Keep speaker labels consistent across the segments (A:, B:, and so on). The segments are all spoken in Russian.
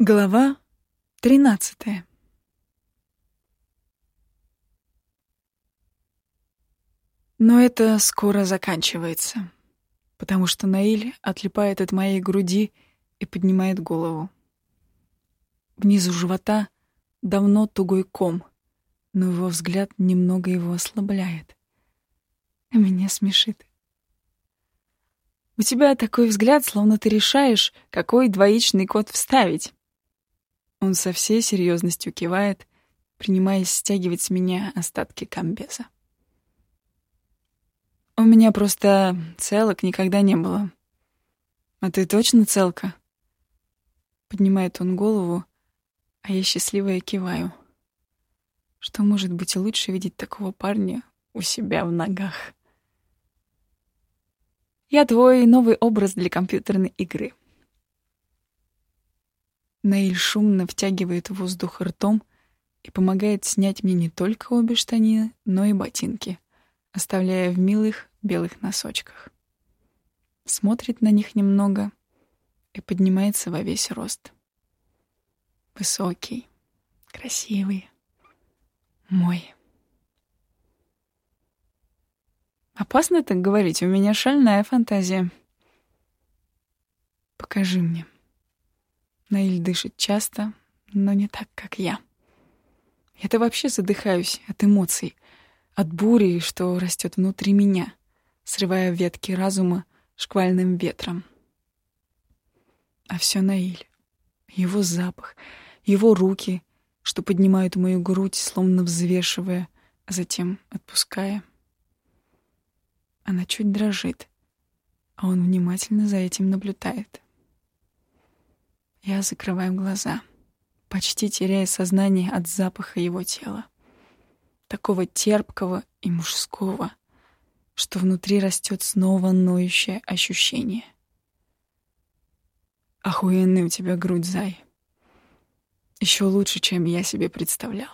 A: Глава тринадцатая Но это скоро заканчивается, потому что Наиль отлипает от моей груди и поднимает голову. Внизу живота давно тугой ком, но его взгляд немного его ослабляет. А меня смешит. У тебя такой взгляд, словно ты решаешь, какой двоичный код вставить. Он со всей серьезностью кивает, принимаясь стягивать с меня остатки комбеза. У меня просто целок никогда не было. А ты точно целка? Поднимает он голову, а я счастливая киваю. Что может быть лучше видеть такого парня у себя в ногах? Я твой новый образ для компьютерной игры. Наиль шумно втягивает воздух ртом и помогает снять мне не только обе штанины, но и ботинки оставляя в милых белых носочках. Смотрит на них немного и поднимается во весь рост. Высокий, красивый, мой. Опасно так говорить, у меня шальная фантазия. Покажи мне. Наиль дышит часто, но не так, как я. Я-то вообще задыхаюсь от эмоций, от бури, что растет внутри меня, срывая ветки разума шквальным ветром. А все Наиль. Его запах, его руки, что поднимают мою грудь, словно взвешивая, а затем отпуская. Она чуть дрожит, а он внимательно за этим наблюдает. Я закрываю глаза, почти теряя сознание от запаха его тела такого терпкого и мужского, что внутри растет снова ноющее ощущение. Охуенный у тебя грудь, зай. Еще лучше, чем я себе представлял.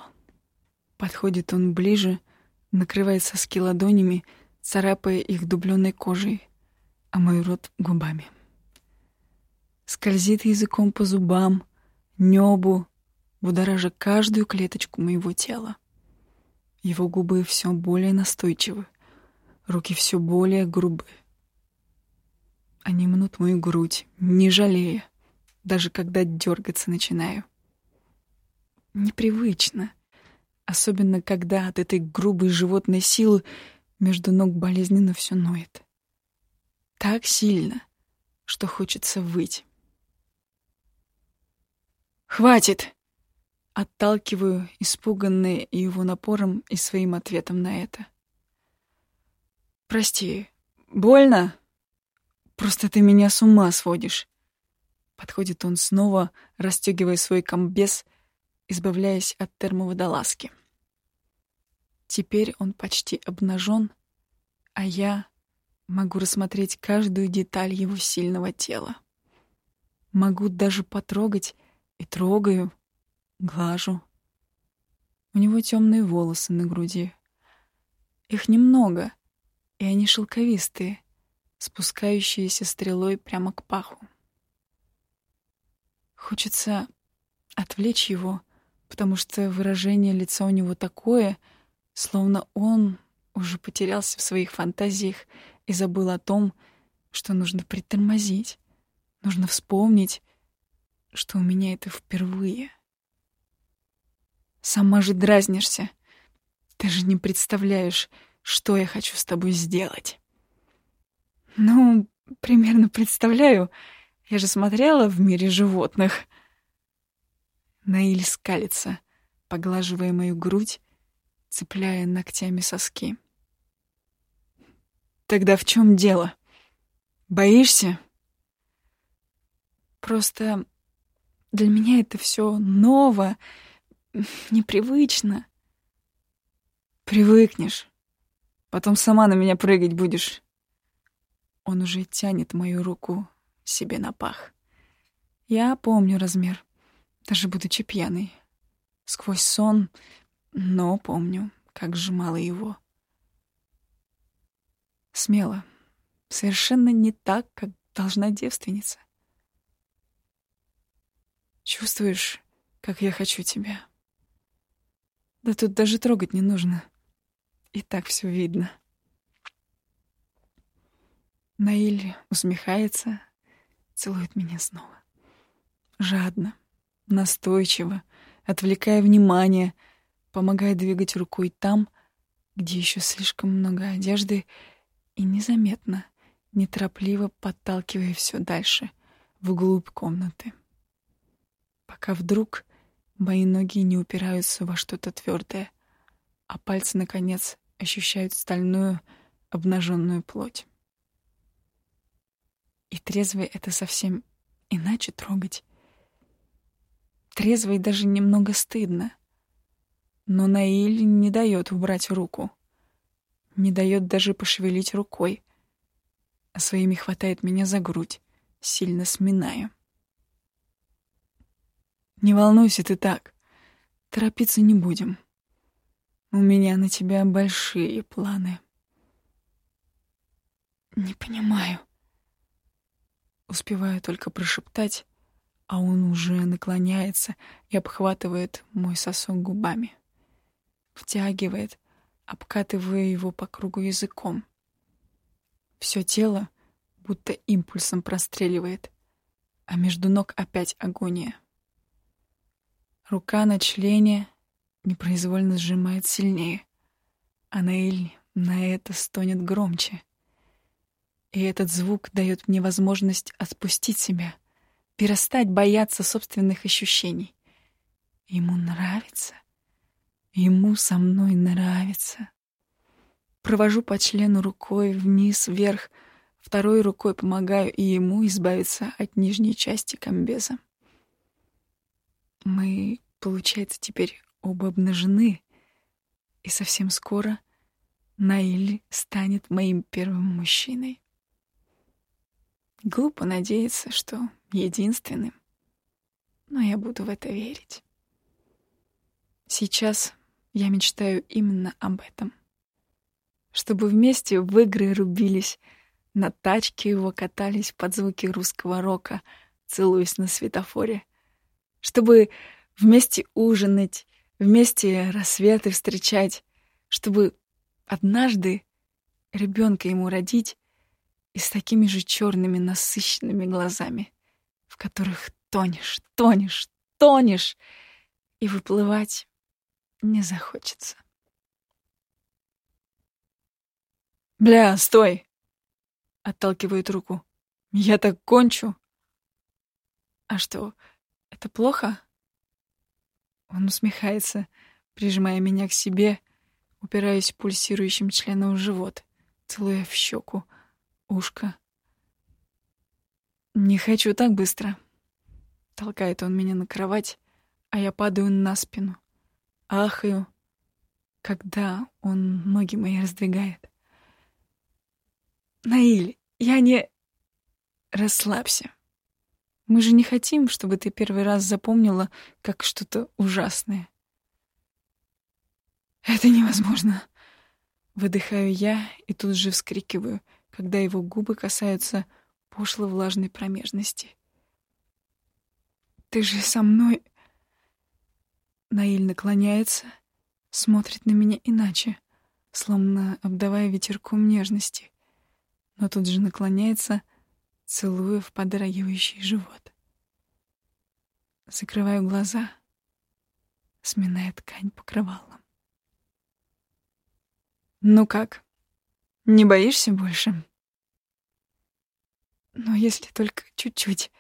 A: Подходит он ближе, накрывает соски ладонями, царапая их дубленой кожей, а мой рот — губами. Скользит языком по зубам, небу, будоража каждую клеточку моего тела. Его губы все более настойчивы, руки все более грубые. Они мнут мою грудь, не жалея, даже когда дергаться начинаю. Непривычно, особенно когда от этой грубой животной силы между ног болезненно все ноет. Так сильно, что хочется выть. «Хватит!» Отталкиваю, испуганные его напором и своим ответом на это. «Прости, больно? Просто ты меня с ума сводишь». Подходит он снова, расстегивая свой комбез, избавляясь от термоводолазки. Теперь он почти обнажен, а я могу рассмотреть каждую деталь его сильного тела. Могу даже потрогать и трогаю, Глажу. У него темные волосы на груди. Их немного, и они шелковистые, спускающиеся стрелой прямо к паху. Хочется отвлечь его, потому что выражение лица у него такое, словно он уже потерялся в своих фантазиях и забыл о том, что нужно притормозить, нужно вспомнить, что у меня это впервые — Сама же дразнишься. Ты же не представляешь, что я хочу с тобой сделать. Ну, примерно представляю. Я же смотрела в мире животных. Наиль скалится, поглаживая мою грудь, цепляя ногтями соски. Тогда в чем дело? Боишься? Просто для меня это все ново, непривычно. Привыкнешь. Потом сама на меня прыгать будешь. Он уже тянет мою руку себе на пах. Я помню размер, даже будучи пьяной. Сквозь сон, но помню, как сжимала его. Смело. Совершенно не так, как должна девственница. Чувствуешь, как я хочу тебя? Да тут даже трогать не нужно. И так все видно. Наиль усмехается, целует меня снова. Жадно, настойчиво, отвлекая внимание, помогая двигать рукой там, где еще слишком много одежды, и незаметно, неторопливо подталкивая все дальше, вглубь комнаты. Пока вдруг мои ноги не упираются во что-то твердое, а пальцы, наконец, ощущают стальную, обнаженную плоть. И трезвый это совсем иначе трогать. Трезвой даже немного стыдно. Но Наиль не дает убрать руку. Не дает даже пошевелить рукой. А своими хватает меня за грудь, сильно сминая. «Не волнуйся ты так. Торопиться не будем. У меня на тебя большие планы». «Не понимаю», Успеваю только прошептать, а он уже наклоняется и обхватывает мой сосок губами. Втягивает, обкатывая его по кругу языком. Все тело будто импульсом простреливает, а между ног опять агония. Рука на члене непроизвольно сжимает сильнее, а Наиль на это стонет громче — и этот звук дает мне возможность отпустить себя, перестать бояться собственных ощущений. Ему нравится. Ему со мной нравится. Провожу по члену рукой вниз, вверх, второй рукой помогаю и ему избавиться от нижней части комбеза. Мы, получается, теперь оба обнажены, и совсем скоро Наиль станет моим первым мужчиной. Глупо надеяться, что единственным. Но я буду в это верить. Сейчас я мечтаю именно об этом. Чтобы вместе в игры рубились, на тачке его катались под звуки русского рока, целуясь на светофоре. Чтобы вместе ужинать, вместе рассветы встречать, чтобы однажды ребенка ему родить и с такими же черными насыщенными глазами, в которых тонешь, тонешь, тонешь, и выплывать не захочется. «Бля, стой!» — отталкивает руку. «Я так кончу!» «А что, это плохо?» Он усмехается, прижимая меня к себе, упираясь пульсирующим членом в живот, целуя в щеку, ушко. «Не хочу так быстро». Толкает он меня на кровать, а я падаю на спину. Ахаю, когда он ноги мои раздвигает. «Наиль, я не...» «Расслабься. Мы же не хотим, чтобы ты первый раз запомнила как что-то ужасное». «Это невозможно!» Выдыхаю я и тут же вскрикиваю — когда его губы касаются пошло влажной промежности. «Ты же со мной...» Наиль наклоняется, смотрит на меня иначе, словно обдавая ветерком нежности, но тут же наклоняется, целуя в подрагивающий живот. Закрываю глаза, сминая ткань покрывалом. «Ну как?» Не боишься больше? Но если только чуть-чуть.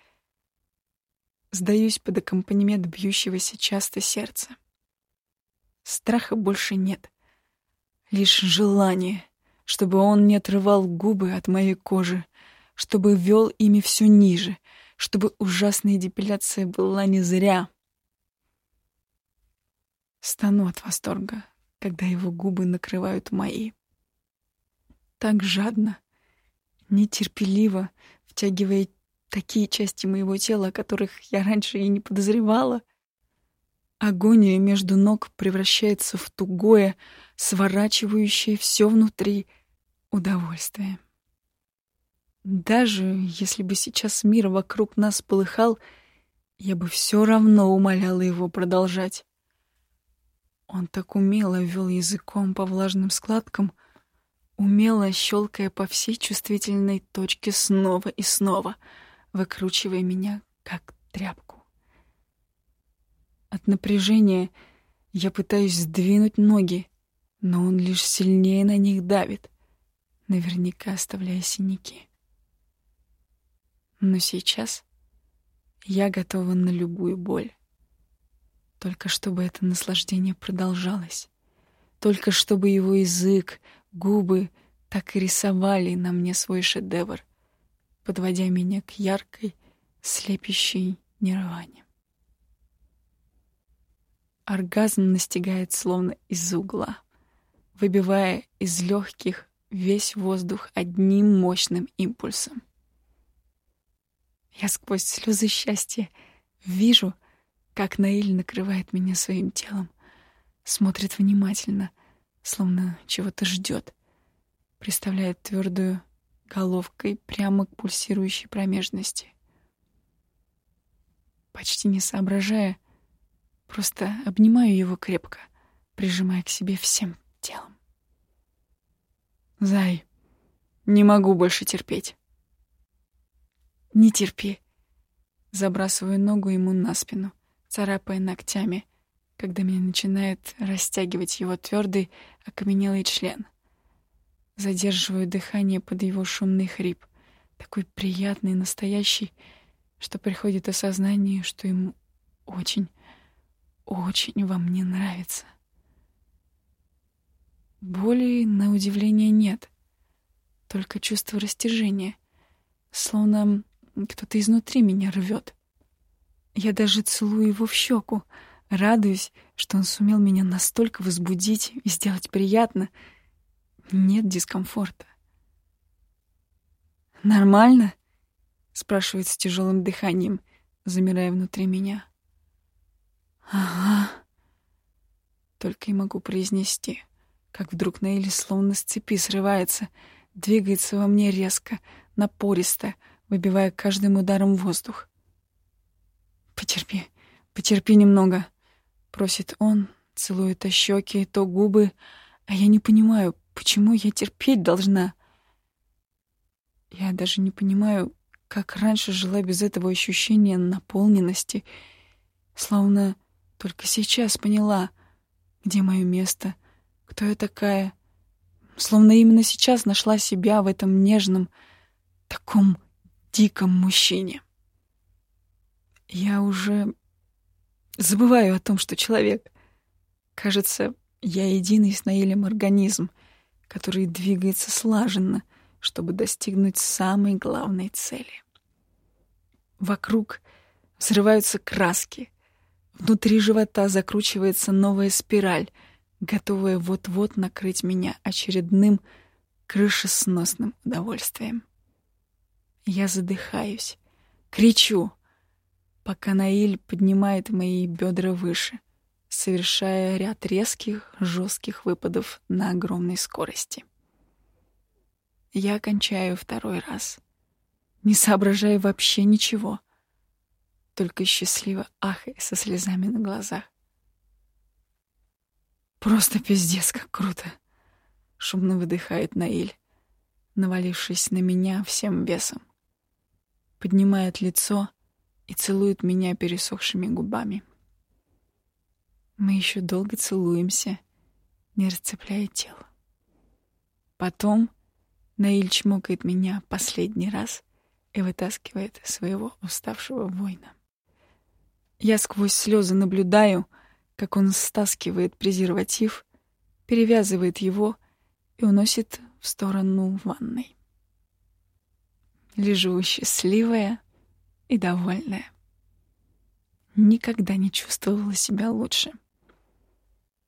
A: Сдаюсь под аккомпанемент бьющегося часто сердца. Страха больше нет. Лишь желание, чтобы он не отрывал губы от моей кожи, чтобы вел ими все ниже, чтобы ужасная депиляция была не зря. Стану от восторга, когда его губы накрывают мои так жадно, нетерпеливо, втягивая такие части моего тела, о которых я раньше и не подозревала. Агония между ног превращается в тугое, сворачивающее все внутри удовольствие. Даже если бы сейчас мир вокруг нас полыхал, я бы все равно умоляла его продолжать. Он так умело вел языком по влажным складкам, умело щелкая по всей чувствительной точке снова и снова, выкручивая меня, как тряпку. От напряжения я пытаюсь сдвинуть ноги, но он лишь сильнее на них давит, наверняка оставляя синяки. Но сейчас я готова на любую боль. Только чтобы это наслаждение продолжалось. Только чтобы его язык, губы так и рисовали на мне свой шедевр, подводя меня к яркой, слепящей нирване. Оргазм настигает словно из угла, выбивая из легких весь воздух одним мощным импульсом. Я сквозь слезы счастья вижу, как Наиль накрывает меня своим телом, смотрит внимательно, словно чего-то ждет, приставляет твердую головкой прямо к пульсирующей промежности. Почти не соображая, просто обнимаю его крепко, прижимая к себе всем телом. «Зай, не могу больше терпеть». «Не терпи». Забрасываю ногу ему на спину, царапая ногтями, когда меня начинает растягивать его твердый, окаменелый член. Задерживаю дыхание под его шумный хрип, такой приятный настоящий, что приходит осознание, что ему очень, очень во мне нравится. Боли, на удивление, нет, только чувство растяжения, словно кто-то изнутри меня рвет. Я даже целую его в щеку, радуюсь, что он сумел меня настолько возбудить и сделать приятно. Нет дискомфорта. «Нормально?» — спрашивает с тяжелым дыханием, замирая внутри меня. «Ага», — только и могу произнести, как вдруг Нейли словно с цепи срывается, двигается во мне резко, напористо, выбивая каждым ударом воздух. «Потерпи, потерпи немного», — просит он, целует то щеки, то губы, а я не понимаю, почему я терпеть должна. Я даже не понимаю, как раньше жила без этого ощущения наполненности, словно только сейчас поняла, где мое место, кто я такая, словно именно сейчас нашла себя в этом нежном, таком диком мужчине. Я уже забываю о том, что человек. Кажется, я единый с Наилем организм, который двигается слаженно, чтобы достигнуть самой главной цели. Вокруг взрываются краски. Внутри живота закручивается новая спираль, готовая вот-вот накрыть меня очередным крышесносным удовольствием. Я задыхаюсь, кричу, пока Наиль поднимает мои бедра выше, совершая ряд резких, жестких выпадов на огромной скорости. Я кончаю второй раз, не соображая вообще ничего, только счастливо ахая со слезами на глазах. «Просто пиздец, как круто!» — шумно выдыхает Наиль, навалившись на меня всем весом поднимает лицо и целует меня пересохшими губами. Мы еще долго целуемся, не расцепляя тело. Потом Наиль чмокает меня последний раз и вытаскивает своего уставшего воина. Я сквозь слезы наблюдаю, как он стаскивает презерватив, перевязывает его и уносит в сторону ванной. Лежу счастливая и довольная. Никогда не чувствовала себя лучше.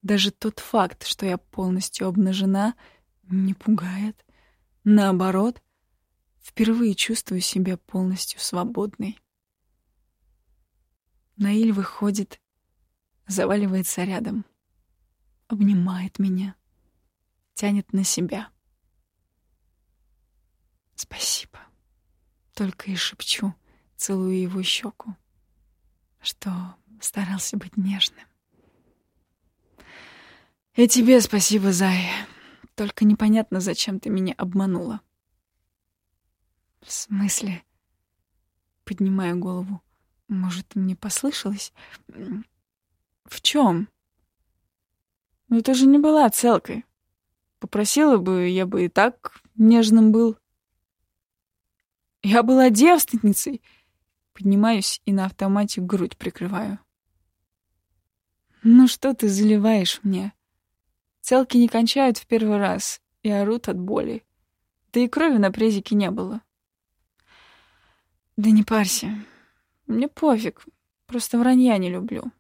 A: Даже тот факт, что я полностью обнажена, не пугает. Наоборот, впервые чувствую себя полностью свободной. Наиль выходит, заваливается рядом, обнимает меня, тянет на себя. Спасибо. Только и шепчу, целую его щеку. что старался быть нежным. И тебе спасибо, Зай. Только непонятно, зачем ты меня обманула. В смысле? Поднимаю голову. Может, мне послышалось? В чем? Ну ты же не была целкой. Попросила бы, я бы и так нежным был. Я была девственницей. Поднимаюсь и на автомате грудь прикрываю. Ну что ты заливаешь мне? Целки не кончают в первый раз и орут от боли. Да и крови на презике не было. Да не парься. Мне пофиг. Просто вранья не люблю.